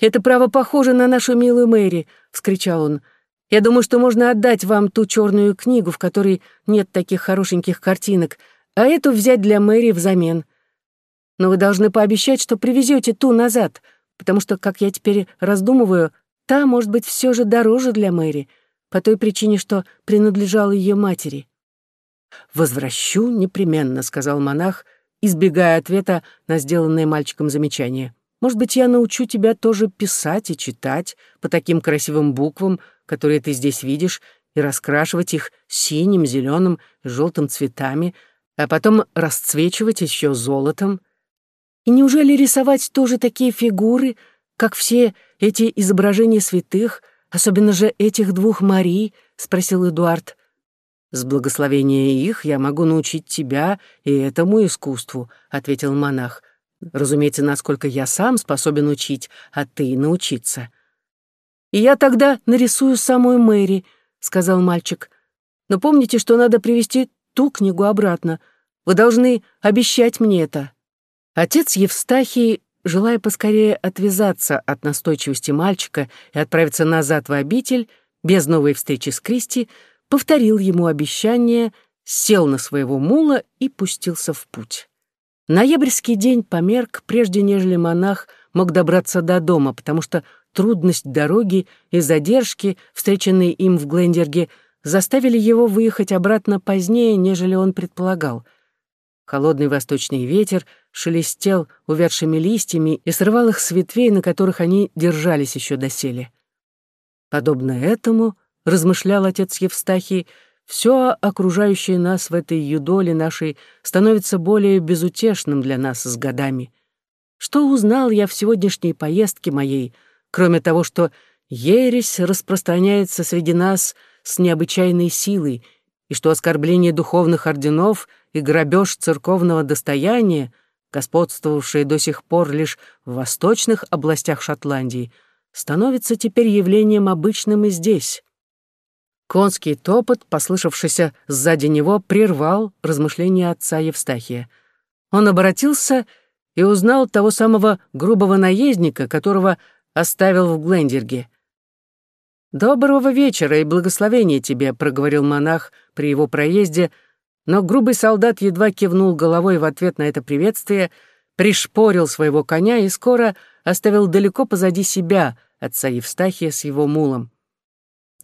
«Это право похоже на нашу милую Мэри», — вскричал он. «Я думаю, что можно отдать вам ту черную книгу, в которой нет таких хорошеньких картинок, а эту взять для Мэри взамен. Но вы должны пообещать, что привезете ту назад, потому что, как я теперь раздумываю, та может быть все же дороже для Мэри, по той причине, что принадлежала ее матери». «Возвращу непременно», — сказал монах, избегая ответа на сделанное мальчиком замечание. «Может быть, я научу тебя тоже писать и читать по таким красивым буквам, которые ты здесь видишь, и раскрашивать их синим, зеленым, желтым цветами, а потом расцвечивать еще золотом. И неужели рисовать тоже такие фигуры, как все эти изображения святых, особенно же этих двух Марий?» — спросил Эдуард. «С благословения их я могу научить тебя и этому искусству», — ответил монах. «Разумеется, насколько я сам способен учить, а ты научиться». «И я тогда нарисую самую Мэри», — сказал мальчик. «Но помните, что надо привести ту книгу обратно. Вы должны обещать мне это». Отец Евстахий, желая поскорее отвязаться от настойчивости мальчика и отправиться назад в обитель, без новой встречи с Кристи, повторил ему обещание, сел на своего мула и пустился в путь. Ноябрьский день померк, прежде нежели монах мог добраться до дома, потому что трудность дороги и задержки, встреченные им в Глендерге, заставили его выехать обратно позднее, нежели он предполагал. Холодный восточный ветер шелестел увядшими листьями и срывал их с ветвей, на которых они держались еще доселе. Подобно этому, — размышлял отец Евстахий, все окружающее нас в этой юдоле нашей становится более безутешным для нас с годами. Что узнал я в сегодняшней поездке моей, кроме того, что ересь распространяется среди нас с необычайной силой, и что оскорбление духовных орденов и грабеж церковного достояния, господствовавшие до сих пор лишь в восточных областях Шотландии, становится теперь явлением обычным и здесь. Конский топот, послышавшийся сзади него, прервал размышления отца Евстахия. Он обратился и узнал того самого грубого наездника, которого оставил в Глендерге. «Доброго вечера и благословения тебе», — проговорил монах при его проезде, но грубый солдат едва кивнул головой в ответ на это приветствие, пришпорил своего коня и скоро оставил далеко позади себя отца Евстахия с его мулом.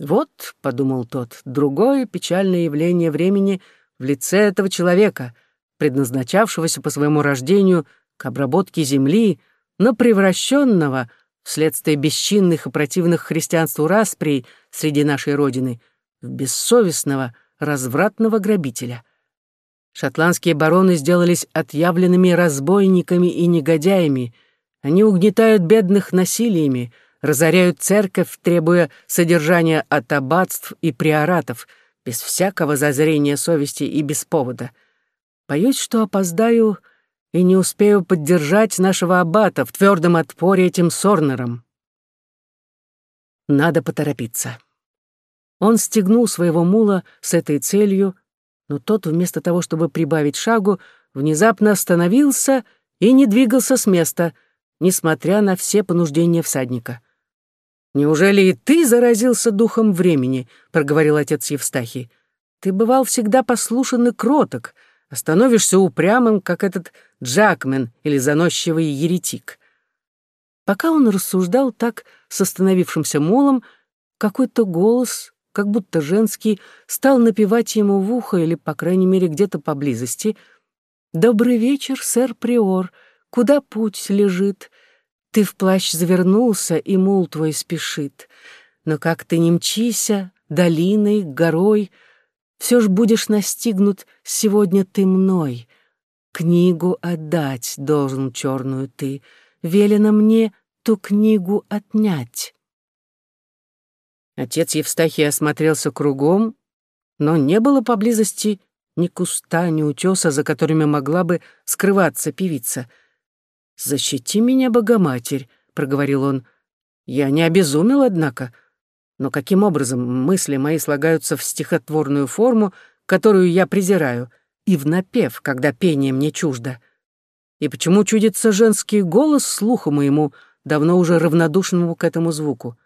«Вот», — подумал тот, — «другое печальное явление времени в лице этого человека, предназначавшегося по своему рождению к обработке земли, но превращенного вследствие бесчинных и противных христианству расприй среди нашей Родины в бессовестного, развратного грабителя. Шотландские бароны сделались отъявленными разбойниками и негодяями. Они угнетают бедных насилиями, разоряют церковь, требуя содержания от аббатств и приоратов, без всякого зазрения совести и без повода. Боюсь, что опоздаю и не успею поддержать нашего аббата в твердом отпоре этим Сорнером. Надо поторопиться. Он стегнул своего мула с этой целью, но тот, вместо того, чтобы прибавить шагу, внезапно остановился и не двигался с места, несмотря на все понуждения всадника. «Неужели и ты заразился духом времени?» — проговорил отец Евстахий. «Ты бывал всегда послушан и кроток, остановишься упрямым, как этот Джакмен или заносчивый еретик». Пока он рассуждал так с остановившимся молом, какой-то голос, как будто женский, стал напевать ему в ухо или, по крайней мере, где-то поблизости. «Добрый вечер, сэр Приор. Куда путь лежит? Ты в плащ завернулся, и мул твой спешит. Но как ты не мчися, долиной, горой, Все ж будешь настигнут сегодня ты мной. Книгу отдать должен черную ты, Велено мне ту книгу отнять. Отец Евстахий осмотрелся кругом, но не было поблизости ни куста, ни утеса, за которыми могла бы скрываться певица — «Защити меня, Богоматерь», — проговорил он. «Я не обезумел, однако. Но каким образом мысли мои слагаются в стихотворную форму, которую я презираю, и в напев, когда пение мне чуждо? И почему чудится женский голос слуху моему, давно уже равнодушному к этому звуку.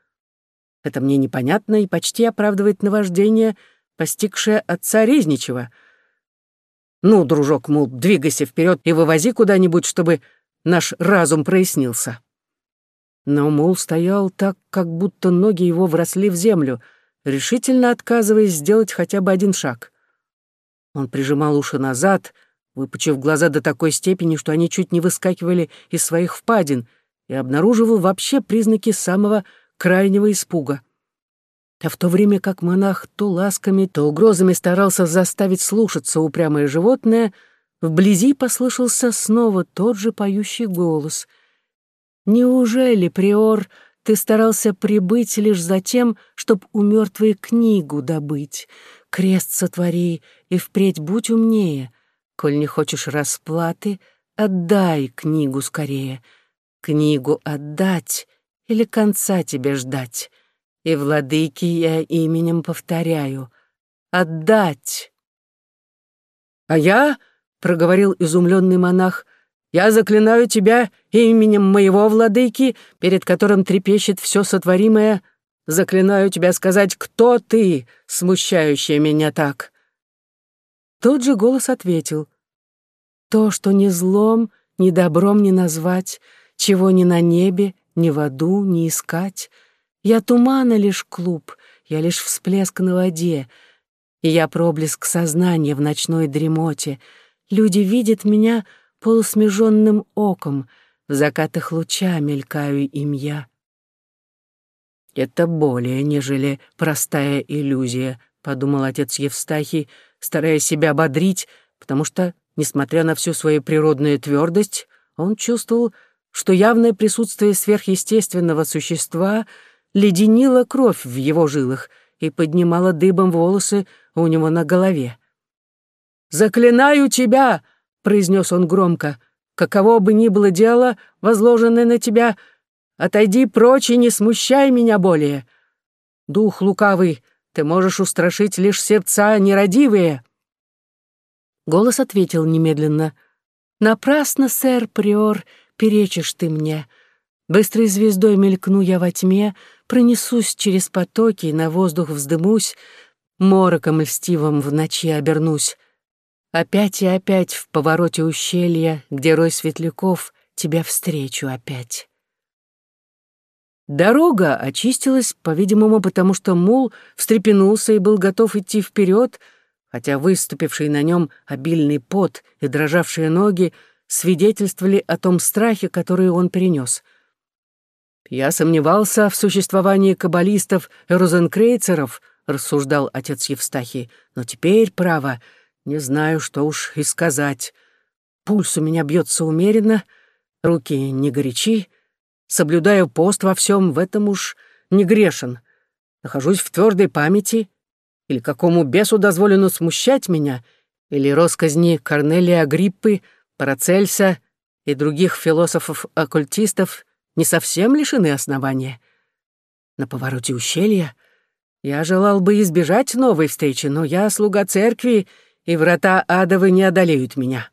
Это мне непонятно и почти оправдывает наваждение, постигшее отца Резничева. Ну, дружок, мол, двигайся вперед и вывози куда-нибудь, чтобы наш разум прояснился. Но Мул стоял так, как будто ноги его вросли в землю, решительно отказываясь сделать хотя бы один шаг. Он прижимал уши назад, выпучив глаза до такой степени, что они чуть не выскакивали из своих впадин, и обнаруживал вообще признаки самого крайнего испуга. А в то время как монах то ласками, то угрозами старался заставить слушаться упрямое животное, вблизи послышался снова тот же поющий голос — Неужели, приор, ты старался прибыть лишь за тем, чтоб у мертвой книгу добыть? Крест сотвори и впредь будь умнее. Коль не хочешь расплаты, отдай книгу скорее. Книгу отдать или конца тебе ждать? И владыки я именем повторяю. Отдать. А я, — проговорил изумленный монах, я заклинаю тебя именем моего владыки, перед которым трепещет все сотворимое, заклинаю тебя сказать, кто ты, смущающая меня так». Тот же голос ответил, «То, что ни злом, ни добром не назвать, чего ни на небе, ни в аду не искать, я тумана лишь клуб, я лишь всплеск на воде, и я проблеск сознания в ночной дремоте. Люди видят меня — полусмеженным оком, в закатах луча мелькаю им я. «Это более, нежели простая иллюзия», — подумал отец Евстахий, стараясь себя ободрить, потому что, несмотря на всю свою природную твердость, он чувствовал, что явное присутствие сверхъестественного существа леденило кровь в его жилах и поднимало дыбом волосы у него на голове. «Заклинаю тебя!» произнес он громко, каково бы ни было дело, возложенное на тебя, отойди прочь и не смущай меня более. Дух лукавый, ты можешь устрашить лишь сердца нерадивые. Голос ответил немедленно. «Напрасно, сэр, приор, перечишь ты мне. Быстрой звездой мелькну я во тьме, пронесусь через потоки, на воздух вздымусь, мороком льстивым в ночи обернусь. Опять и опять в повороте ущелья, где рой светляков, тебя встречу опять. Дорога очистилась, по-видимому, потому что мул встрепенулся и был готов идти вперед, хотя выступивший на нем обильный пот и дрожавшие ноги свидетельствовали о том страхе, который он перенес. «Я сомневался в существовании каббалистов-розенкрейцеров», рассуждал отец Евстахий, «но теперь, право, — не знаю, что уж и сказать. Пульс у меня бьется умеренно, руки не горячи, соблюдаю пост во всем, в этом уж не грешен. Нахожусь в твердой памяти, или какому бесу дозволено смущать меня, или росказни Корнелия Агриппы, Парацельса и других философов-оккультистов не совсем лишены основания. На повороте ущелья я желал бы избежать новой встречи, но я слуга церкви и врата адовы не одолеют меня».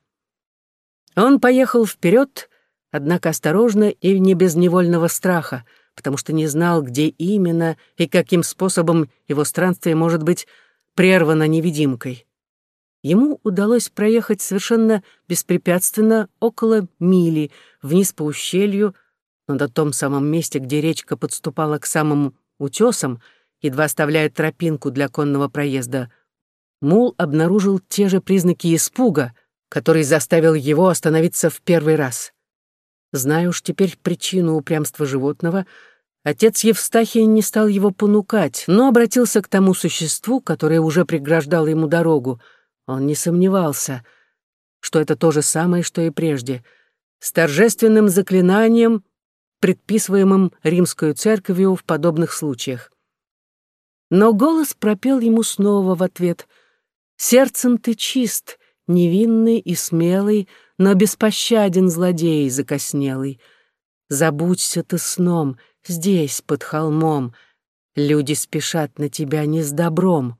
Он поехал вперед, однако осторожно и не без невольного страха, потому что не знал, где именно и каким способом его странствие может быть прервано невидимкой. Ему удалось проехать совершенно беспрепятственно около мили вниз по ущелью, но на том самом месте, где речка подступала к самым утесам, едва оставляя тропинку для конного проезда, Мул обнаружил те же признаки испуга, который заставил его остановиться в первый раз. Зная уж теперь причину упрямства животного, отец Евстахий не стал его понукать, но обратился к тому существу, которое уже преграждало ему дорогу. Он не сомневался, что это то же самое, что и прежде, с торжественным заклинанием, предписываемым римскую церковью в подобных случаях. Но голос пропел ему снова в ответ — Сердцем ты чист, невинный и смелый, но беспощаден злодей закоснелый. Забудься ты сном, здесь, под холмом, люди спешат на тебя не с добром.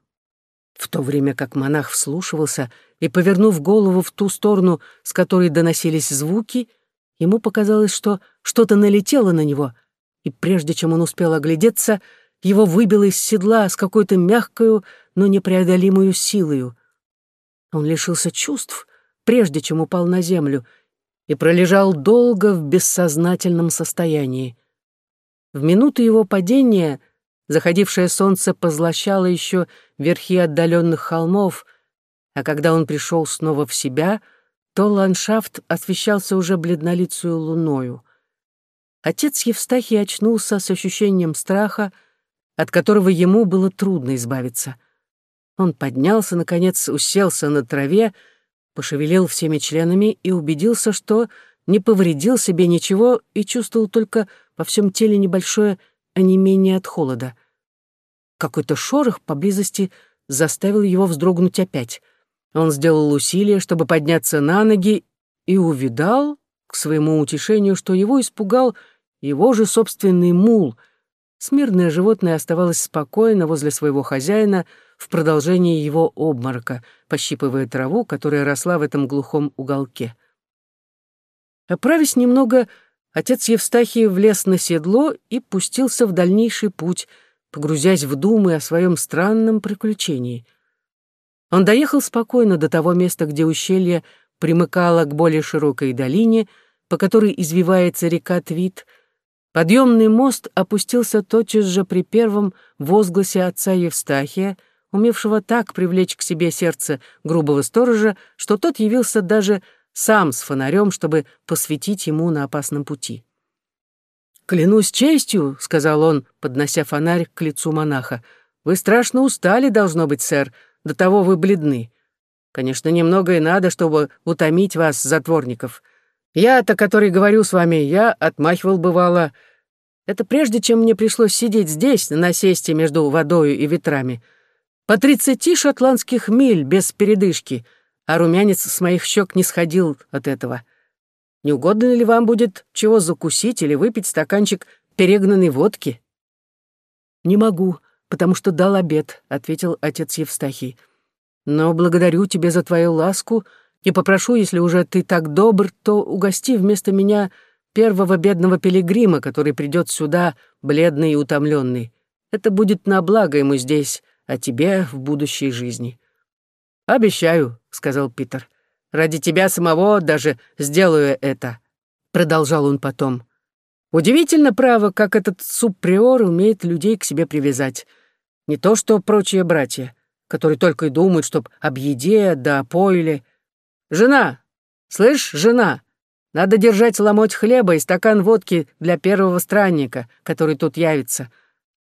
В то время как монах вслушивался и, повернув голову в ту сторону, с которой доносились звуки, Ему показалось, что что-то налетело на него, и прежде чем он успел оглядеться, его выбило из седла с какой-то мягкою, но непреодолимую силою. Он лишился чувств, прежде чем упал на землю, и пролежал долго в бессознательном состоянии. В минуту его падения заходившее солнце позлощало еще верхи отдаленных холмов, а когда он пришел снова в себя, то ландшафт освещался уже бледнолицую луною. Отец Евстахий очнулся с ощущением страха, от которого ему было трудно избавиться. Он поднялся, наконец, уселся на траве, пошевелил всеми членами и убедился, что не повредил себе ничего и чувствовал только во всем теле небольшое онемение от холода. Какой-то шорох поблизости заставил его вздрогнуть опять. Он сделал усилие, чтобы подняться на ноги, и увидал, к своему утешению, что его испугал его же собственный мул. Смирное животное оставалось спокойно возле своего хозяина в продолжении его обморока, пощипывая траву, которая росла в этом глухом уголке. Оправясь немного, отец Евстахий влез на седло и пустился в дальнейший путь, погрузясь в думы о своем странном приключении — он доехал спокойно до того места, где ущелье примыкало к более широкой долине, по которой извивается река Твит. Подъемный мост опустился тотчас же при первом возгласе отца Евстахия, умевшего так привлечь к себе сердце грубого сторожа, что тот явился даже сам с фонарем, чтобы посветить ему на опасном пути. «Клянусь честью», — сказал он, поднося фонарь к лицу монаха, — «вы страшно устали, должно быть, сэр, до того вы бледны. Конечно, немного и надо, чтобы утомить вас, затворников. Я-то, который говорю с вами, я отмахивал бывало. Это прежде, чем мне пришлось сидеть здесь, на насесте между водою и ветрами. По тридцати шотландских миль без передышки, а румянец с моих щек не сходил от этого. Не угодно ли вам будет чего закусить или выпить стаканчик перегнанной водки? Не могу, потому что дал обед», — ответил отец Евстахий. «Но благодарю тебя за твою ласку и попрошу, если уже ты так добр, то угости вместо меня первого бедного пилигрима, который придет сюда, бледный и утомленный. Это будет на благо ему здесь, а тебе в будущей жизни». «Обещаю», — сказал Питер. «Ради тебя самого даже сделаю это», — продолжал он потом. «Удивительно, право, как этот субприор умеет людей к себе привязать. Не то что прочие братья, которые только и думают, чтоб об еде да о пойле. Жена! Слышь, жена! Надо держать ломоть хлеба и стакан водки для первого странника, который тут явится.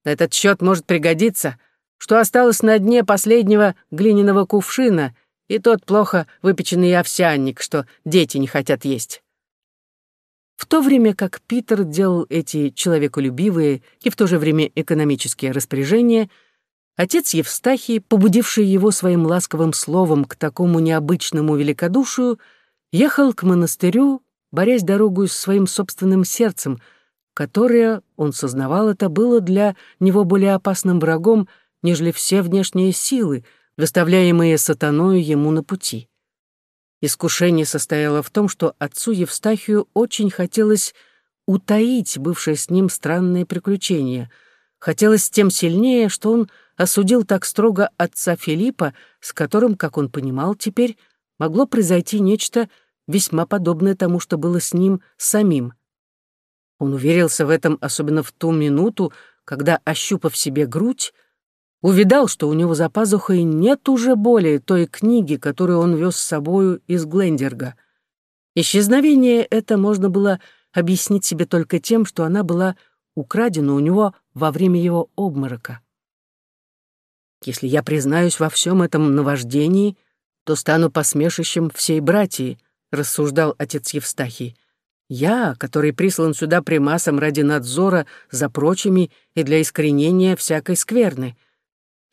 На этот счет может пригодиться, что осталось на дне последнего глиняного кувшина и тот плохо выпеченный овсянник, что дети не хотят есть. В то время как Питер делал эти человеколюбивые и в то же время экономические распоряжения — Отец Евстахий, побудивший его своим ласковым словом к такому необычному великодушию, ехал к монастырю, борясь дорогу с своим собственным сердцем, которое, он сознавал это, было для него более опасным врагом, нежели все внешние силы, выставляемые сатаною ему на пути. Искушение состояло в том, что отцу Евстахию очень хотелось утаить бывшее с ним странное приключение. Хотелось тем сильнее, что он осудил так строго отца Филиппа, с которым, как он понимал теперь, могло произойти нечто весьма подобное тому, что было с ним самим. Он уверился в этом особенно в ту минуту, когда, ощупав себе грудь, увидал, что у него за пазухой нет уже более той книги, которую он вез с собою из Глендерга. Исчезновение это можно было объяснить себе только тем, что она была украдена у него во время его обморока. Если я признаюсь во всем этом наваждении, то стану посмешищем всей братьи, рассуждал отец Евстахий. Я, который прислан сюда примасом ради надзора за прочими и для искоренения всякой скверны.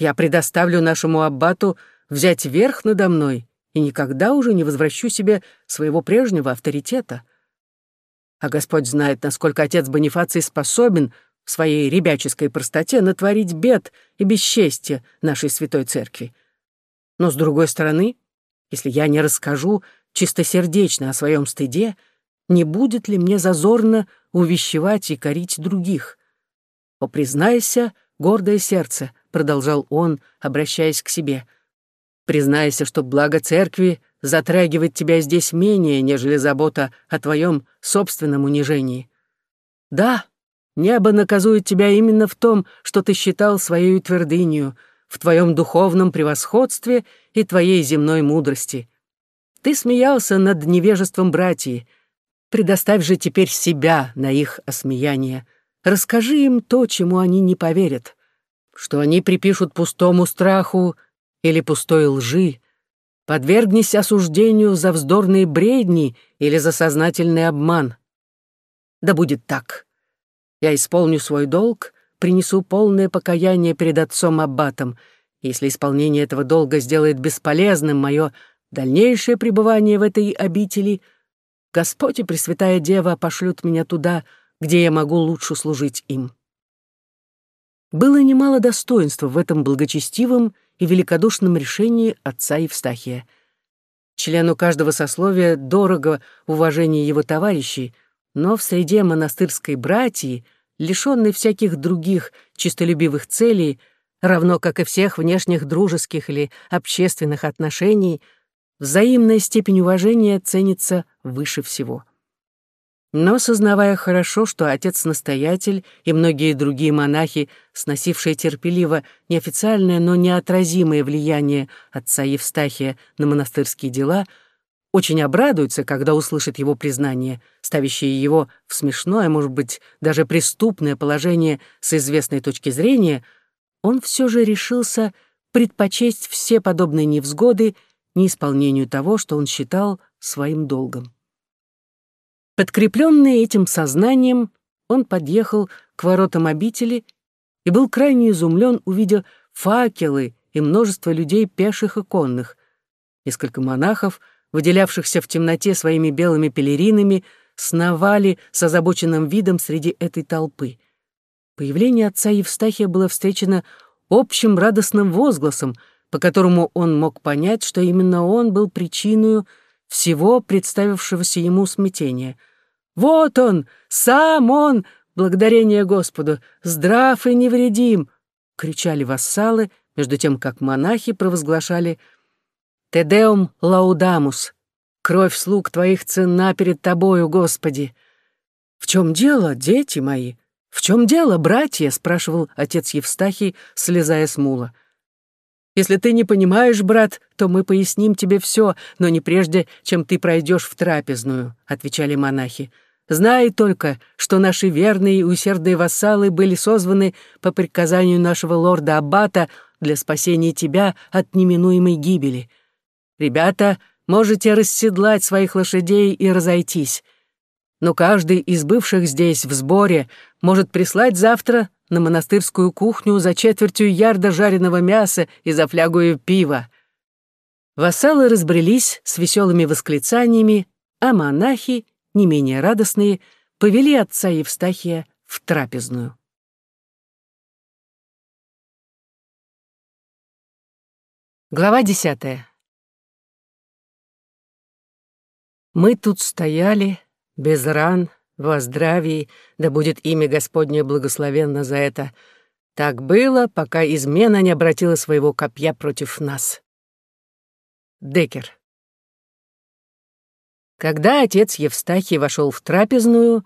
Я предоставлю нашему аббату взять верх надо мной и никогда уже не возвращу себе своего прежнего авторитета. А Господь знает, насколько отец Бонифаций способен в своей ребяческой простоте натворить бед и бесчестья нашей святой церкви. Но, с другой стороны, если я не расскажу чистосердечно о своем стыде, не будет ли мне зазорно увещевать и корить других. «О, признайся, гордое сердце», — продолжал он, обращаясь к себе, «признайся, что благо церкви затрагивает тебя здесь менее, нежели забота о твоем собственном унижении. Да, небо наказует тебя именно в том, что ты считал своей твердынью, в твоем духовном превосходстве и твоей земной мудрости. Ты смеялся над невежеством братьев, Предоставь же теперь себя на их осмеяние. Расскажи им то, чему они не поверят, что они припишут пустому страху или пустой лжи, подвергнись осуждению за вздорные бредни или за сознательный обман. Да будет так. Я исполню свой долг, принесу полное покаяние перед отцом Аббатом. Если исполнение этого долга сделает бесполезным мое дальнейшее пребывание в этой обители — Господь и Пресвятая Дева пошлют меня туда, где я могу лучше служить им. Было немало достоинства в этом благочестивом и великодушном решении отца Евстахия. Члену каждого сословия дорого уважение его товарищей, но в среде монастырской братьи, лишенной всяких других чистолюбивых целей, равно как и всех внешних дружеских или общественных отношений — взаимная степень уважения ценится выше всего. Но, сознавая хорошо, что отец-настоятель и многие другие монахи, сносившие терпеливо неофициальное, но неотразимое влияние отца Евстахия на монастырские дела, очень обрадуются, когда услышат его признание, ставящее его в смешное, может быть, даже преступное положение с известной точки зрения, он все же решился предпочесть все подобные невзгоды неисполнению того, что он считал своим долгом. Подкрепленный этим сознанием, он подъехал к воротам обители и был крайне изумлен, увидя факелы и множество людей пеших и конных. Несколько монахов, выделявшихся в темноте своими белыми пелеринами, сновали с озабоченным видом среди этой толпы. Появление отца Евстахия было встречено общим радостным возгласом — по которому он мог понять, что именно он был причиной всего представившегося ему смятения. «Вот он! Сам он! Благодарение Господу! Здрав и невредим!» — кричали вассалы, между тем как монахи провозглашали «Тедеум лаудамус! Кровь слуг твоих цена перед тобою, Господи!» «В чем дело, дети мои? В чем дело, братья?» — спрашивал отец Евстахий, слезая с мула. Если ты не понимаешь, брат, то мы поясним тебе все, но не прежде, чем ты пройдешь в трапезную», — отвечали монахи. «Знай только, что наши верные и усердные вассалы были созваны по приказанию нашего лорда Аббата для спасения тебя от неминуемой гибели. Ребята, можете расседлать своих лошадей и разойтись. Но каждый из бывших здесь в сборе может прислать завтра на монастырскую кухню за четвертью ярда жареного мяса и за флягую пива. Вассалы разбрелись с веселыми восклицаниями, а монахи, не менее радостные, повели отца Евстахия в трапезную. Глава десятая. Мы тут стояли, без ран, во здравии, да будет имя Господне благословенно за это. Так было, пока измена не обратила своего копья против нас. Декер. Когда отец Евстахий вошел в трапезную,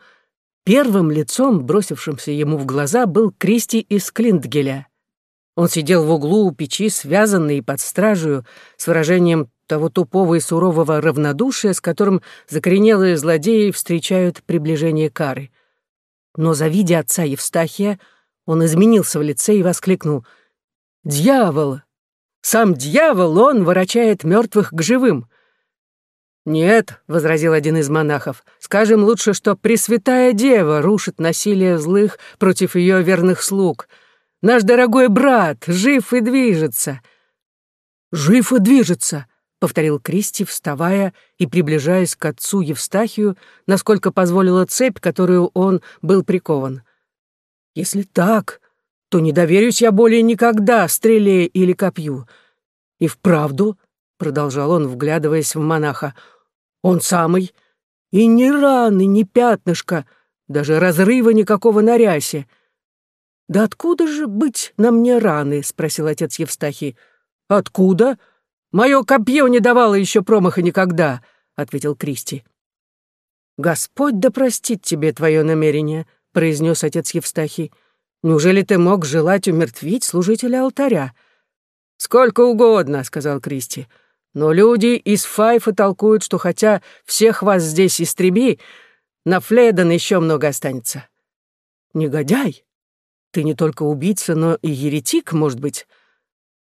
первым лицом, бросившимся ему в глаза, был Кристи из Клинтгеля. Он сидел в углу у печи, связанный под стражею, с выражением того тупого и сурового равнодушия, с которым закоренелые злодеи встречают приближение кары. Но, завидя отца Евстахия, он изменился в лице и воскликнул «Дьявол! Сам дьявол, он ворочает мертвых к живым!» «Нет», — возразил один из монахов, — «скажем лучше, что Пресвятая Дева рушит насилие злых против ее верных слуг. Наш дорогой брат жив и движется». «Жив и движется», — повторил Кристи, вставая и приближаясь к отцу Евстахию, насколько позволила цепь, которую он был прикован. «Если так, то не доверюсь я более никогда стреле или копью. И вправду, — продолжал он, вглядываясь в монаха, — он самый, И ни раны, ни пятнышка, даже разрыва никакого на рясе. «Да откуда же быть на мне раны?» — спросил отец Евстахий. «Откуда? Мое копье не давало еще промаха никогда», — ответил Кристи. «Господь да простит тебе твое намерение», — произнес отец Евстахий. «Неужели ты мог желать умертвить служителя алтаря?» «Сколько угодно», — сказал Кристи. «Но люди из Файфа толкуют, что хотя всех вас здесь истреби, на Флейден еще много останется». «Негодяй! Ты не только убийца, но и еретик, может быть?»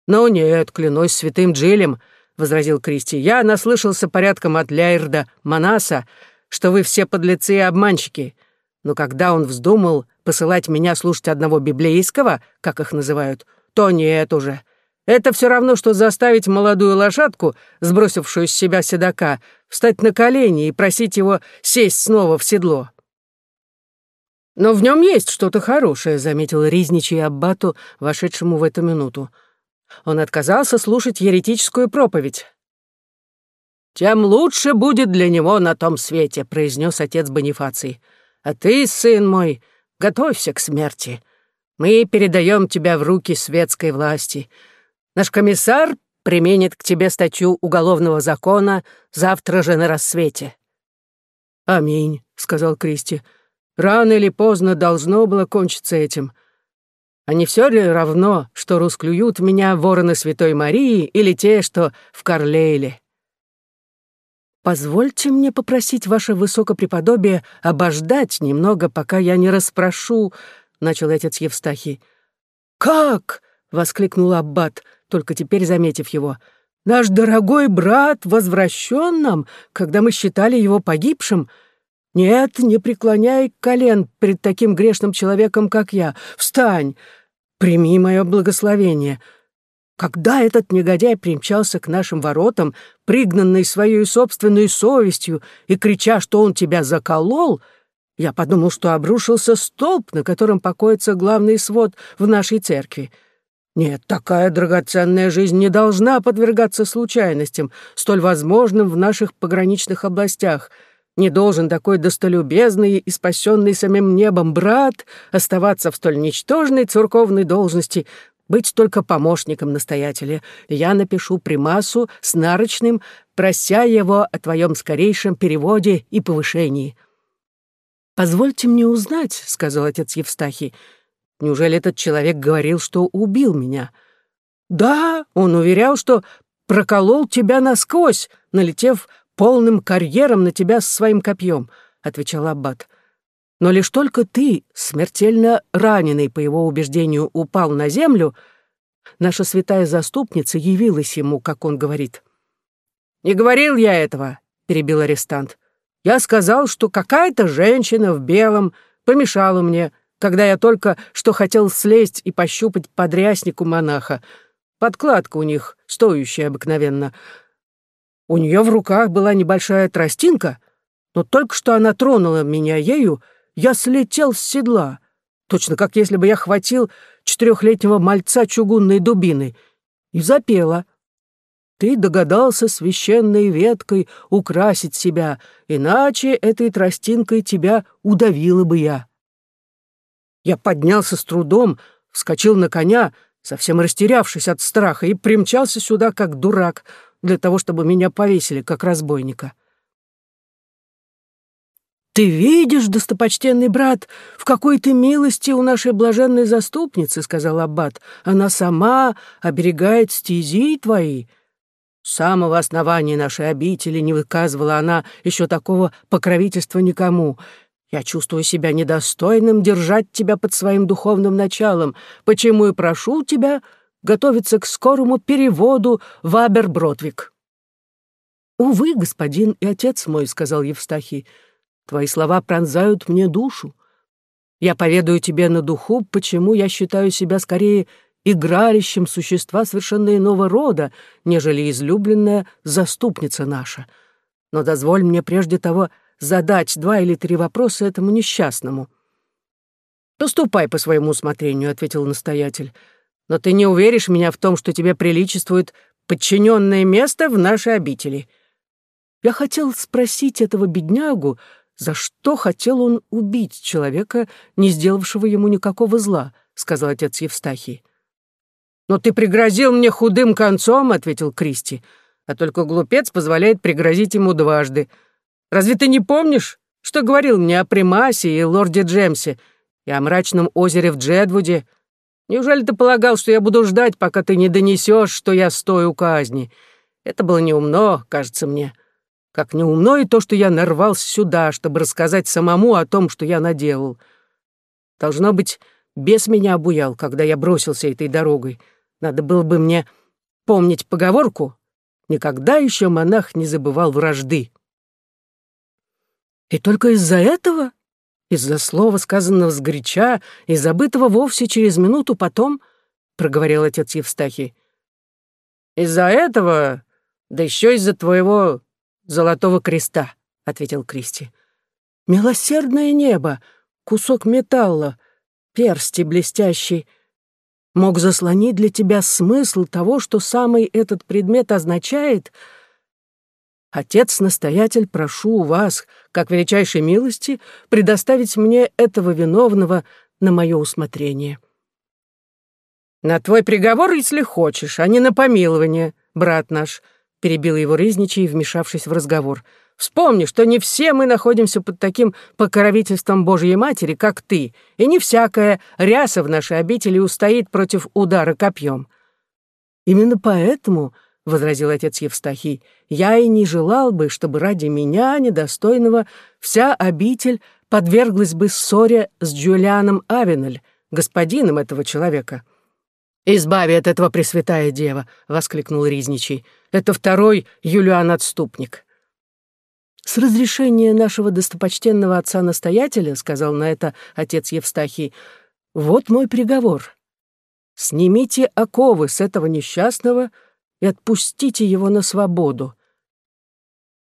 «Ну нет, клянусь святым Джилем», — возразил Кристи. «Я наслышался порядком от Ляйрда Манаса, что вы все подлецы и обманщики. Но когда он вздумал посылать меня слушать одного библейского, как их называют, то нет уже. Это все равно, что заставить молодую лошадку, сбросившую с себя седока, встать на колени и просить его сесть снова в седло. «Но в нем есть что-то хорошее», — заметил Ризничий Аббату, вошедшему в эту минуту. Он отказался слушать еретическую проповедь. «Тем лучше будет для него на том свете», — произнес отец Бонифаций. «А ты, сын мой, готовься к смерти. Мы передаем тебя в руки светской власти. Наш комиссар применит к тебе статью уголовного закона завтра же на рассвете». «Аминь», — сказал Кристи. «Рано или поздно должно было кончиться этим. А не все ли равно, что расклюют меня вороны Святой Марии или те, что в Карлейле?» «Позвольте мне попросить ваше высокопреподобие обождать немного, пока я не расспрошу», — начал отец Евстахий. «Как?» — воскликнул Аббат только теперь заметив его. «Наш дорогой брат возвращен нам, когда мы считали его погибшим. Нет, не преклоняй колен перед таким грешным человеком, как я. Встань, прими мое благословение». Когда этот негодяй примчался к нашим воротам, пригнанный своей собственной совестью и крича, что он тебя заколол, я подумал, что обрушился столб, на котором покоится главный свод в нашей церкви — нет, такая драгоценная жизнь не должна подвергаться случайностям, столь возможным в наших пограничных областях. Не должен такой достолюбезный и спасенный самим небом брат оставаться в столь ничтожной церковной должности, быть только помощником настоятеля. Я напишу примасу с нарочным, прося его о твоем скорейшем переводе и повышении». «Позвольте мне узнать», — сказал отец Евстахий, — Неужели этот человек говорил, что убил меня? Да, он уверял, что проколол тебя насквозь, налетев полным карьером на тебя с своим копьем, отвечал Аббат. Но лишь только ты, смертельно раненый, по его убеждению, упал на землю, наша святая заступница явилась ему, как он говорит. «Не говорил я этого», — перебил арестант. «Я сказал, что какая-то женщина в белом помешала мне, когда я только что хотел слезть и пощупать подрясник у монаха. Подкладка у них стоящая обыкновенно. У нее в руках была небольшая тростинка, но только что она тронула меня ею, я слетел с седла, точно как если бы я хватил четырехлетнего мальца чугунной дубины, и запела. Ты догадался священной веткой украсить себя, иначе этой тростинкой тебя удавила бы я. Я поднялся с трудом, вскочил на коня, совсем растерявшись от страха, и примчался сюда как дурак, для того, чтобы меня повесили, как разбойника. «Ты видишь, достопочтенный брат, в какой ты милости у нашей блаженной заступницы», — сказал Аббат. «Она сама оберегает стези твои». С самого основания нашей обители не выказывала она еще такого покровительства никому — я чувствую себя недостойным держать тебя под своим духовным началом, почему и прошу тебя готовиться к скорому переводу в Абербродвик». «Увы, господин и отец мой», — сказал Евстахий, — «твои слова пронзают мне душу. Я поведаю тебе на духу, почему я считаю себя скорее игралищем существа совершенно иного рода, нежели излюбленная заступница наша. Но дозволь мне прежде того задать два или три вопроса этому несчастному. «Поступай по своему усмотрению», — ответил настоятель. «Но ты не уверишь меня в том, что тебе приличествует подчиненное место в нашей обители. Я хотел спросить этого беднягу, за что хотел он убить человека, не сделавшего ему никакого зла, сказал отец Евстахий. «Но ты пригрозил мне худым концом», — ответил Кристи, «а только глупец позволяет пригрозить ему дважды. Разве ты не помнишь, что говорил мне о Примасе и лорде Джемсе, и о мрачном озере в Джедвуде? Неужели ты полагал, что я буду ждать, пока ты не донесешь, что я стою у казни? Это было неумно, кажется мне. Как неумно и то, что я нарвался сюда, чтобы рассказать самому о том, что я наделал. Должно быть, бес меня обуял, когда я бросился этой дорогой. Надо было бы мне помнить поговорку «Никогда еще монах не забывал вражды». И только из-за этого, из-за слова, сказанного сгоряча и забытого вовсе через минуту потом, проговорил отец Евстахий. «Из-за этого, да еще из-за твоего золотого креста», — ответил Кристи. «Милосердное небо, кусок металла, персти блестящий, мог заслонить для тебя смысл того, что самый этот предмет означает — Отец-настоятель, прошу у вас, как величайшей милости, предоставить мне этого виновного на мое усмотрение. На твой приговор, если хочешь, а не на помилование, брат наш, перебил его Рызничий, вмешавшись в разговор. Вспомни, что не все мы находимся под таким покровительством Божьей Матери, как ты, и не всякая ряса в нашей обители устоит против удара копьем. Именно поэтому — возразил отец Евстахий, «я и не желал бы, чтобы ради меня, недостойного, вся обитель подверглась бы ссоре с Джулианом Авенель, господином этого человека». «Избави от этого, Пресвятая Дева!» — воскликнул Ризничий. «Это второй Юлиан-отступник». «С разрешения нашего достопочтенного отца-настоятеля, — сказал на это отец Евстахий, — вот мой приговор. Снимите оковы с этого несчастного, — и отпустите его на свободу».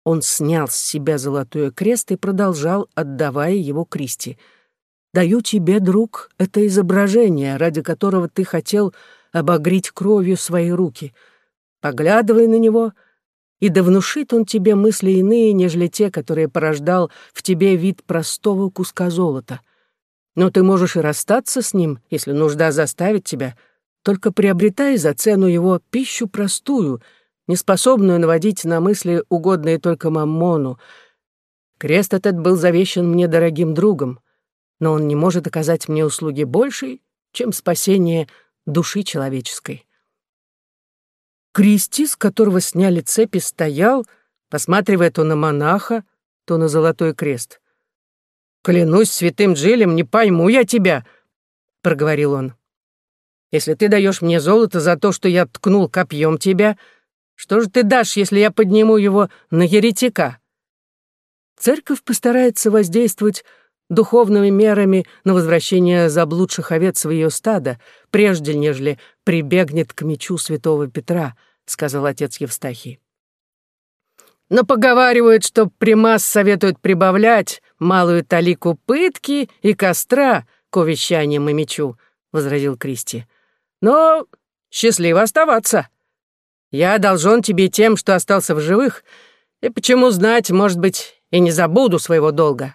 Он снял с себя золотой крест и продолжал, отдавая его Кристи. «Даю тебе, друг, это изображение, ради которого ты хотел обогреть кровью свои руки. Поглядывай на него, и да внушит он тебе мысли иные, нежели те, которые порождал в тебе вид простого куска золота. Но ты можешь и расстаться с ним, если нужда заставит тебя, только приобретай за цену его пищу простую, неспособную наводить на мысли, угодные только Маммону. Крест этот был завещан мне дорогим другом, но он не может оказать мне услуги большей, чем спасение души человеческой. Кристи, с которого сняли цепи, стоял, посматривая то на монаха, то на золотой крест. «Клянусь святым Джилем, не пойму я тебя», — проговорил он. Если ты даешь мне золото за то, что я ткнул копьем тебя, что же ты дашь, если я подниму его на еретика? Церковь постарается воздействовать духовными мерами на возвращение заблудших овец в ее стадо, прежде нежели прибегнет к мечу святого Петра, сказал отец Евстахий. Но поговаривают, что примас советует прибавлять малую талику пытки и костра к увещаниям и мечу, возразил Кристи. Но счастливо оставаться. Я должен тебе тем, что остался в живых, и почему знать, может быть, и не забуду своего долга».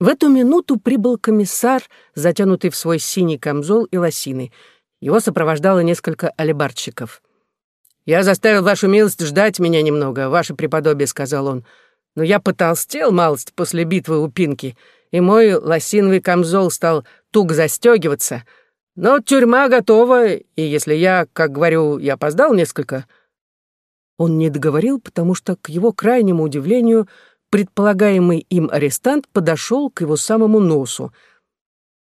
В эту минуту прибыл комиссар, затянутый в свой синий камзол и лосины. Его сопровождало несколько алибарщиков. «Я заставил вашу милость ждать меня немного, ваше преподобие», — сказал он. «Но я потолстел малость после битвы у Пинки, и мой лосиновый камзол стал туго застегиваться, но тюрьма готова, и если я, как говорю, я опоздал несколько...» Он не договорил, потому что, к его крайнему удивлению, предполагаемый им арестант подошел к его самому носу.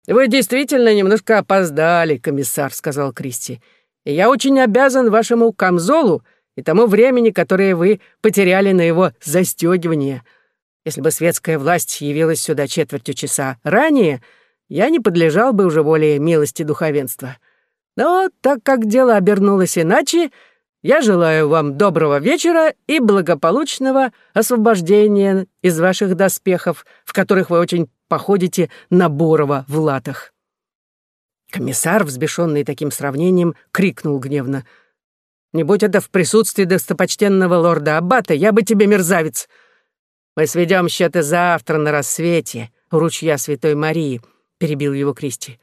«Вы действительно немножко опоздали, комиссар», — сказал Кристи. «И я очень обязан вашему камзолу и тому времени, которое вы потеряли на его застегивание. Если бы светская власть явилась сюда четвертью часа ранее, — я не подлежал бы уже более милости духовенства. Но так как дело обернулось иначе, я желаю вам доброго вечера и благополучного освобождения из ваших доспехов, в которых вы очень походите на Борова в латах». Комиссар, взбешенный таким сравнением, крикнул гневно. Не будь это в присутствии достопочтенного лорда Аббата, я бы тебе, мерзавец. Мы сведем счеты завтра на рассвете у ручья Святой Марии, перебил его Кристи.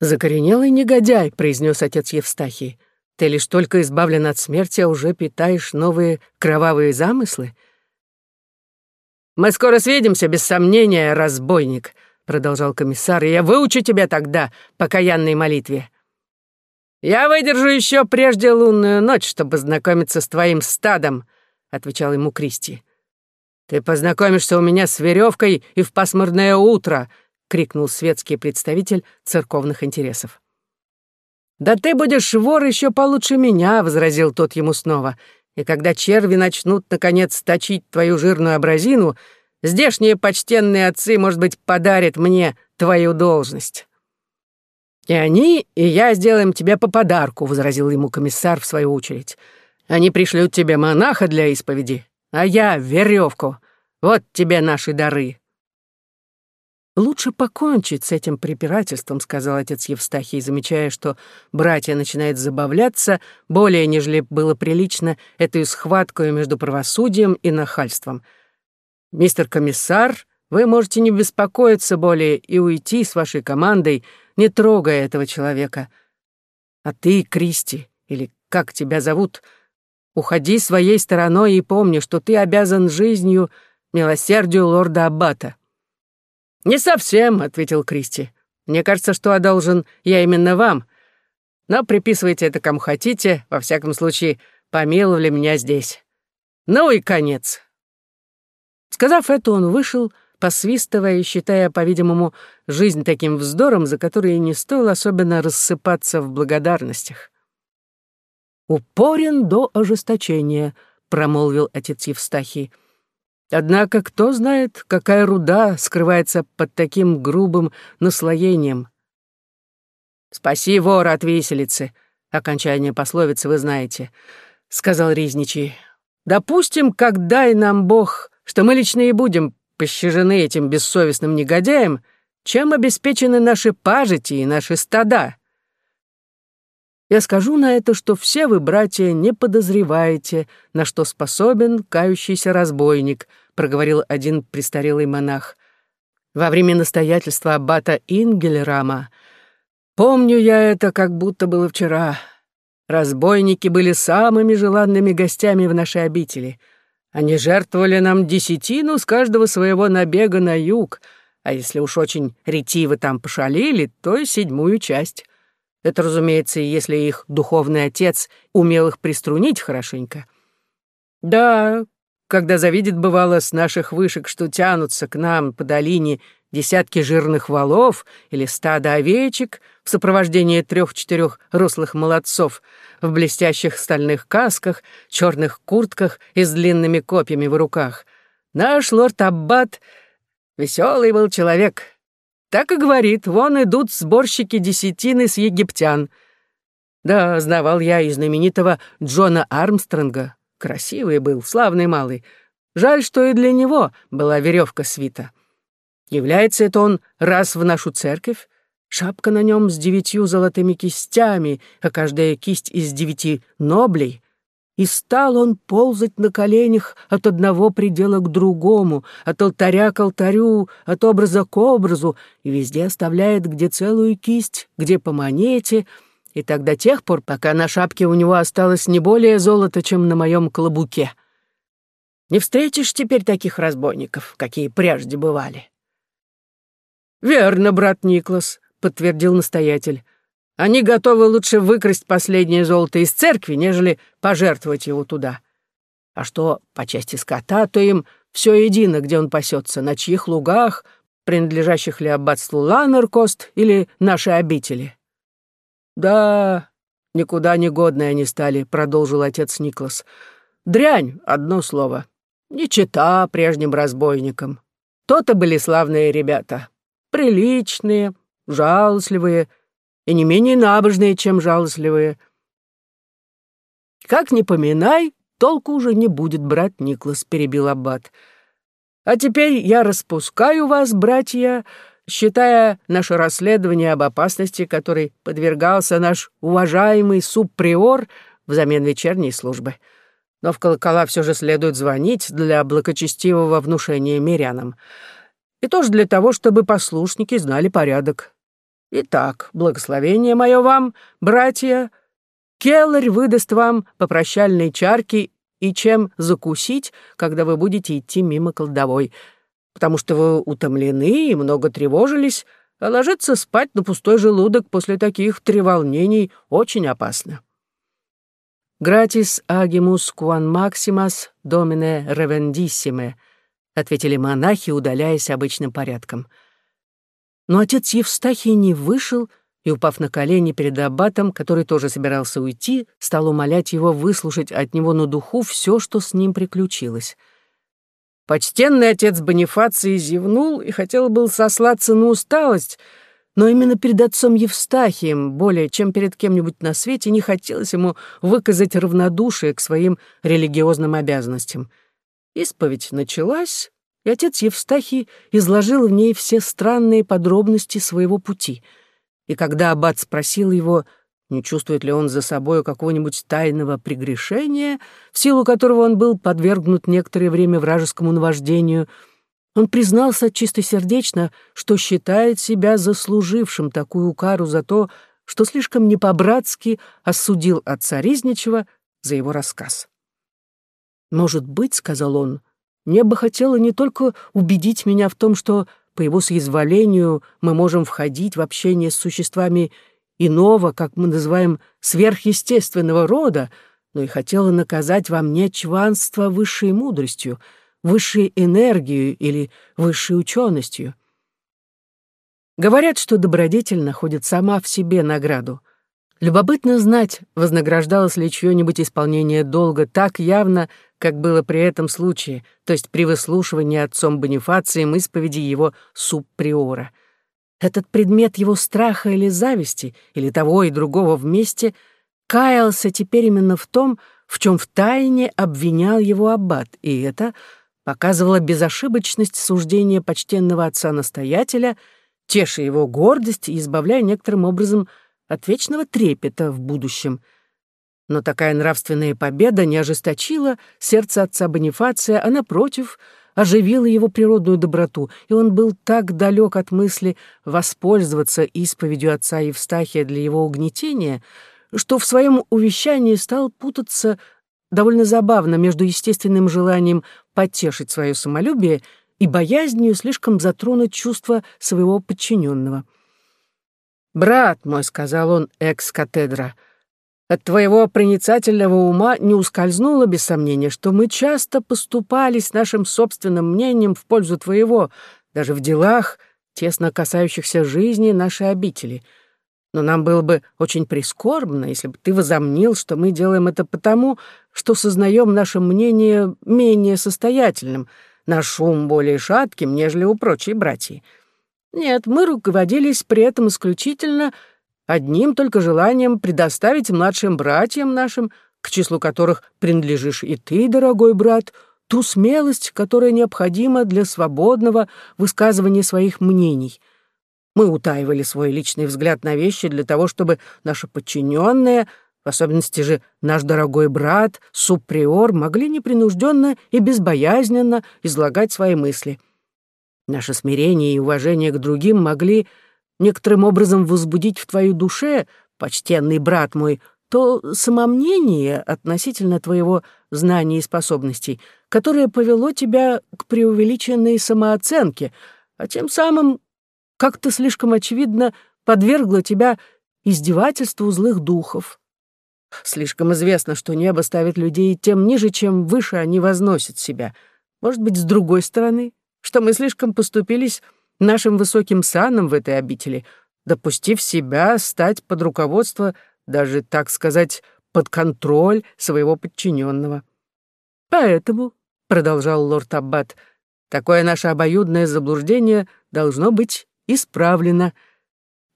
Закоренелый негодяй, произнес отец Евстахий. Ты лишь только избавлен от смерти, а уже питаешь новые кровавые замыслы? Мы скоро свидимся, без сомнения, разбойник, продолжал комиссар, и я выучу тебя тогда покаянной молитве. «Я выдержу еще прежде лунную ночь, чтобы знакомиться с твоим стадом», — отвечал ему Кристи. «Ты познакомишься у меня с веревкой и в пасмурное утро», — крикнул светский представитель церковных интересов. «Да ты будешь вор еще получше меня», — возразил тот ему снова. «И когда черви начнут, наконец, точить твою жирную образину, здешние почтенные отцы, может быть, подарят мне твою должность». «И они, и я сделаем тебе по подарку», — возразил ему комиссар в свою очередь. «Они пришлют тебе монаха для исповеди, а я — веревку. Вот тебе наши дары». «Лучше покончить с этим препирательством», — сказал отец Евстахий, замечая, что братья начинают забавляться более, нежели было прилично, эту схватку между правосудием и нахальством. «Мистер комиссар, вы можете не беспокоиться более и уйти с вашей командой, не трогая этого человека. А ты, Кристи, или как тебя зовут, уходи своей стороной и помни, что ты обязан жизнью милосердию лорда Аббата». «Не совсем», — ответил Кристи. «Мне кажется, что одолжен я именно вам. Но приписывайте это кому хотите, во всяком случае, помиловали меня здесь. Ну и конец». Сказав это, он вышел, — посвистывая и считая, по-видимому, жизнь таким вздором, за который не стоило особенно рассыпаться в благодарностях. «Упорен до ожесточения», — промолвил отец Евстахий. «Однако кто знает, какая руда скрывается под таким грубым наслоением?» «Спаси вора от виселицы», — окончание пословицы вы знаете, — сказал Ризничий. «Допустим, как дай нам Бог, что мы лично и будем пощажены этим бессовестным негодяем, чем обеспечены наши пажити и наши стада. Я скажу на это, что все вы, братья, не подозреваете, на что способен кающийся разбойник, проговорил один престарелый монах. Во время настоятельства аббата Ингельрама помню я это, как будто было вчера. Разбойники были самыми желанными гостями в нашей обители — они жертвовали нам десятину с каждого своего набега на юг, а если уж очень ретиво там пошалили, то и седьмую часть. Это, разумеется, если их духовный отец умел их приструнить хорошенько. Да, когда завидит, бывало, с наших вышек, что тянутся к нам по долине десятки жирных валов или стадо овечек в сопровождении трех-четырех рослых молодцов — в блестящих стальных касках, черных куртках и с длинными копьями в руках. Наш лорд Аббат веселый был человек. Так и говорит, вон идут сборщики десятины с египтян. Да, знавал я и знаменитого Джона Армстронга. Красивый был, славный малый. Жаль, что и для него была веревка свита. Является это он раз в нашу церковь, Шапка на нем с девятью золотыми кистями, а каждая кисть из девяти ноблей. И стал он ползать на коленях от одного предела к другому, от алтаря к алтарю, от образа к образу, и везде оставляет где целую кисть, где по монете, и так до тех пор, пока на шапке у него осталось не более золота, чем на моем клобуке. Не встретишь теперь таких разбойников, какие прежде бывали. «Верно, брат Никлас», подтвердил настоятель. Они готовы лучше выкрасть последнее золото из церкви, нежели пожертвовать его туда. А что по части скота, то им все едино, где он пасется, на чьих лугах, принадлежащих ли аббатству Ланнеркост или нашей обители. Да, никуда не годные они стали, продолжил отец Никлас. Дрянь, одно слово. Не чита прежним разбойникам. То-то были славные ребята. Приличные, жалостливые и не менее набожные, чем жалостливые. «Как ни поминай, толку уже не будет, брат Никлас», — перебил Аббат. «А теперь я распускаю вас, братья, считая наше расследование об опасности, которой подвергался наш уважаемый субприор, взамен вечерней службы. Но в колокола все же следует звонить для благочестивого внушения мирянам. И тоже для того, чтобы послушники знали порядок. Итак, благословение мое вам, братья. Келлер выдаст вам по прощальной чарке и чем закусить, когда вы будете идти мимо колдовой, потому что вы утомлены и много тревожились, а ложиться спать на пустой желудок после таких треволнений очень опасно. «Гратис агимус куан максимас домине ревендиссиме», ответили монахи, удаляясь обычным порядком. Но отец Евстахий не вышел и, упав на колени перед аббатом, который тоже собирался уйти, стал умолять его выслушать от него на духу все, что с ним приключилось — Почтенный отец Бонифаций зевнул и хотел был сослаться на усталость, но именно перед отцом Евстахием, более чем перед кем-нибудь на свете, не хотелось ему выказать равнодушие к своим религиозным обязанностям. Исповедь началась, и отец Евстахий изложил в ней все странные подробности своего пути. И когда аббат спросил его, не чувствует ли он за собой какого-нибудь тайного прегрешения, в силу которого он был подвергнут некоторое время вражескому наваждению, он признался чистосердечно, что считает себя заслужившим такую кару за то, что слишком не по-братски осудил отца Ризничева за его рассказ. «Может быть, — сказал он, — небо хотело не только убедить меня в том, что по его соизволению мы можем входить в общение с существами иного, как мы называем, сверхъестественного рода, но и хотела наказать во мне чванство высшей мудростью, высшей энергией или высшей ученостью. Говорят, что добродетель находит сама в себе награду. Любопытно знать, вознаграждалось ли чье-нибудь исполнение долга так явно, как было при этом случае, то есть при выслушивании отцом Бонифацием исповеди его субприора — этот предмет его страха или зависти, или того и другого вместе, каялся теперь именно в том, в чем втайне обвинял его аббат, и это показывало безошибочность суждения почтенного отца-настоятеля, теша его гордость и избавляя некоторым образом от вечного трепета в будущем. Но такая нравственная победа не ожесточила сердце отца Бонифация, а, напротив, — оживила его природную доброту, и он был так далек от мысли воспользоваться исповедью отца Евстахия для его угнетения, что в своем увещании стал путаться довольно забавно между естественным желанием потешить свое самолюбие и боязнью слишком затронуть чувства своего подчиненного. «Брат мой», — сказал он экс-катедра, — от твоего проницательного ума не ускользнуло, без сомнения, что мы часто поступали с нашим собственным мнением в пользу твоего, даже в делах, тесно касающихся жизни нашей обители. Но нам было бы очень прискорбно, если бы ты возомнил, что мы делаем это потому, что сознаем наше мнение менее состоятельным, наш ум более шатким, нежели у прочей братьев. Нет, мы руководились при этом исключительно — одним только желанием предоставить младшим братьям нашим, к числу которых принадлежишь и ты, дорогой брат, ту смелость, которая необходима для свободного высказывания своих мнений. Мы утаивали свой личный взгляд на вещи для того, чтобы наши подчиненные, в особенности же наш дорогой брат, субприор, могли непринужденно и безбоязненно излагать свои мысли. Наше смирение и уважение к другим могли некоторым образом возбудить в твоей душе, почтенный брат мой, то самомнение относительно твоего знания и способностей, которое повело тебя к преувеличенной самооценке, а тем самым как-то слишком очевидно подвергло тебя издевательству злых духов. Слишком известно, что небо ставит людей тем ниже, чем выше они возносят себя. Может быть, с другой стороны, что мы слишком поступились нашим высоким саном в этой обители, допустив себя стать под руководство, даже, так сказать, под контроль своего подчиненного. Поэтому, — продолжал лорд Аббат, — такое наше обоюдное заблуждение должно быть исправлено.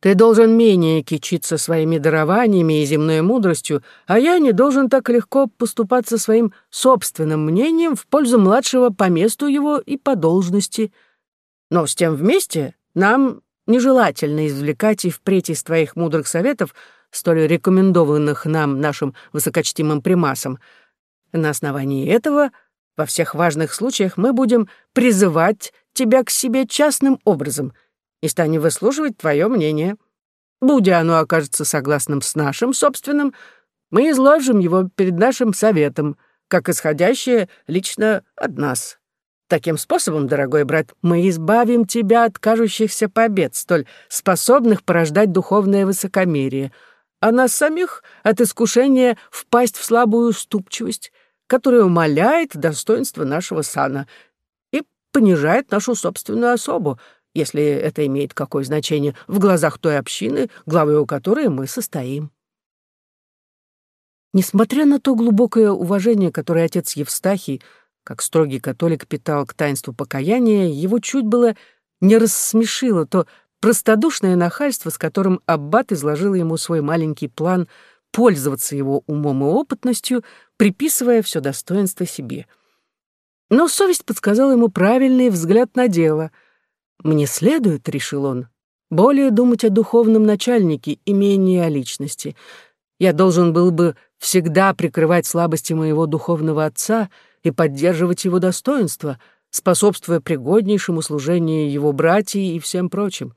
Ты должен менее кичиться своими дарованиями и земной мудростью, а я не должен так легко поступаться своим собственным мнением в пользу младшего по месту его и по должности — но с тем вместе нам нежелательно извлекать и впредь из твоих мудрых советов, столь рекомендованных нам нашим высокочтимым примасом. На основании этого во всех важных случаях мы будем призывать тебя к себе частным образом и станем выслушивать твое мнение. Будь оно окажется согласным с нашим собственным, мы изложим его перед нашим советом, как исходящее лично от нас. Таким способом, дорогой брат, мы избавим тебя от кажущихся побед, столь способных порождать духовное высокомерие, а нас самих — от искушения впасть в слабую уступчивость, которая умаляет достоинство нашего сана и понижает нашу собственную особу, если это имеет какое значение в глазах той общины, главой у которой мы состоим. Несмотря на то глубокое уважение, которое отец Евстахий, как строгий католик, питал к таинству покаяния, его чуть было не рассмешило то простодушное нахальство, с которым Аббат изложил ему свой маленький план пользоваться его умом и опытностью, приписывая все достоинство себе. Но совесть подсказала ему правильный взгляд на дело. «Мне следует», — решил он, — «более думать о духовном начальнике и менее о личности. Я должен был бы всегда прикрывать слабости моего духовного отца и поддерживать его достоинство, способствуя пригоднейшему служению его братьей и всем прочим.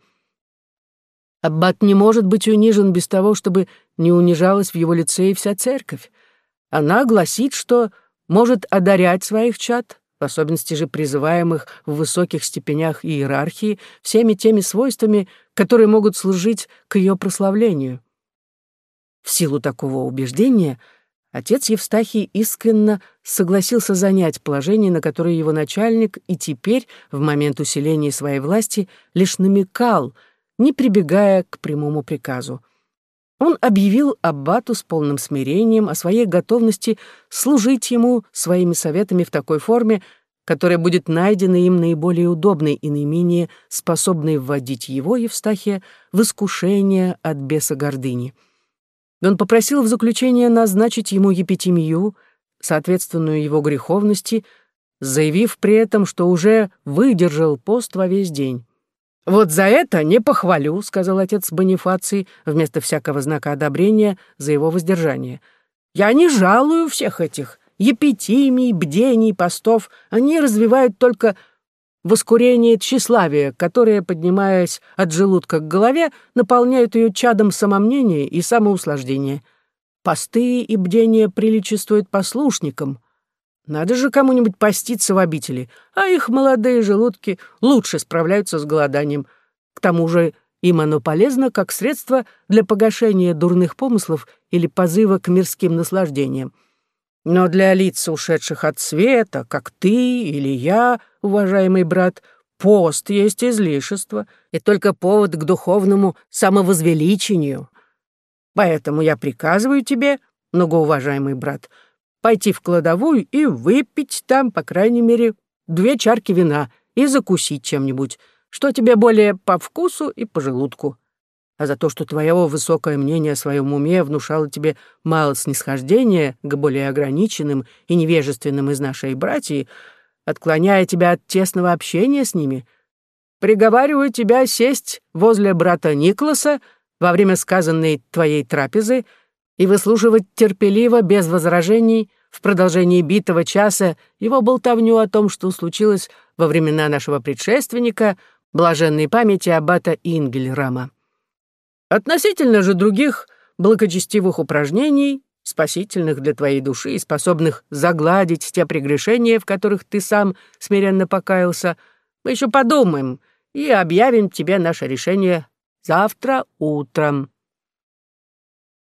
Аббат не может быть унижен без того, чтобы не унижалась в его лице и вся церковь. Она гласит, что может одарять своих чад, в особенности же призываемых в высоких степенях иерархии, всеми теми свойствами, которые могут служить к ее прославлению. В силу такого убеждения отец Евстахий искренно согласился занять положение, на которое его начальник и теперь, в момент усиления своей власти, лишь намекал, не прибегая к прямому приказу. Он объявил аббату с полным смирением о своей готовности служить ему своими советами в такой форме, которая будет найдена им наиболее удобной и наименее способной вводить его, Евстахия, в искушение от беса гордыни. Он попросил в заключение назначить ему епитемию, соответственную его греховности, заявив при этом, что уже выдержал пост во весь день. «Вот за это не похвалю», — сказал отец Бонифаций вместо всякого знака одобрения за его воздержание. «Я не жалую всех этих епитимий, бдений, постов. Они развивают только воскурение тщеславия, которое, поднимаясь от желудка к голове, наполняют ее чадом самомнения и самоуслаждения. Посты и бдения приличествуют послушникам. Надо же кому-нибудь поститься в обители, а их молодые желудки лучше справляются с голоданием. К тому же им оно полезно как средство для погашения дурных помыслов или позыва к мирским наслаждениям. Но для лиц, ушедших от света, как ты или я, уважаемый брат, пост есть излишество и только повод к духовному самовозвеличению. Поэтому я приказываю тебе, многоуважаемый брат, пойти в кладовую и выпить там, по крайней мере, две чарки вина и закусить чем-нибудь, что тебе более по вкусу и по желудку. А за то, что твоего высокое мнение о своем уме внушало тебе мало снисхождения к более ограниченным и невежественным из нашей братьи, отклоняя тебя от тесного общения с ними, приговариваю тебя сесть возле брата Никласа во время сказанной твоей трапезы и выслушивать терпеливо, без возражений, в продолжении битого часа его болтовню о том, что случилось во времена нашего предшественника, блаженной памяти аббата Ингельрама. Относительно же других благочестивых упражнений, спасительных для твоей души и способных загладить те прегрешения, в которых ты сам смиренно покаялся, мы еще подумаем и объявим тебе наше решение завтра утром.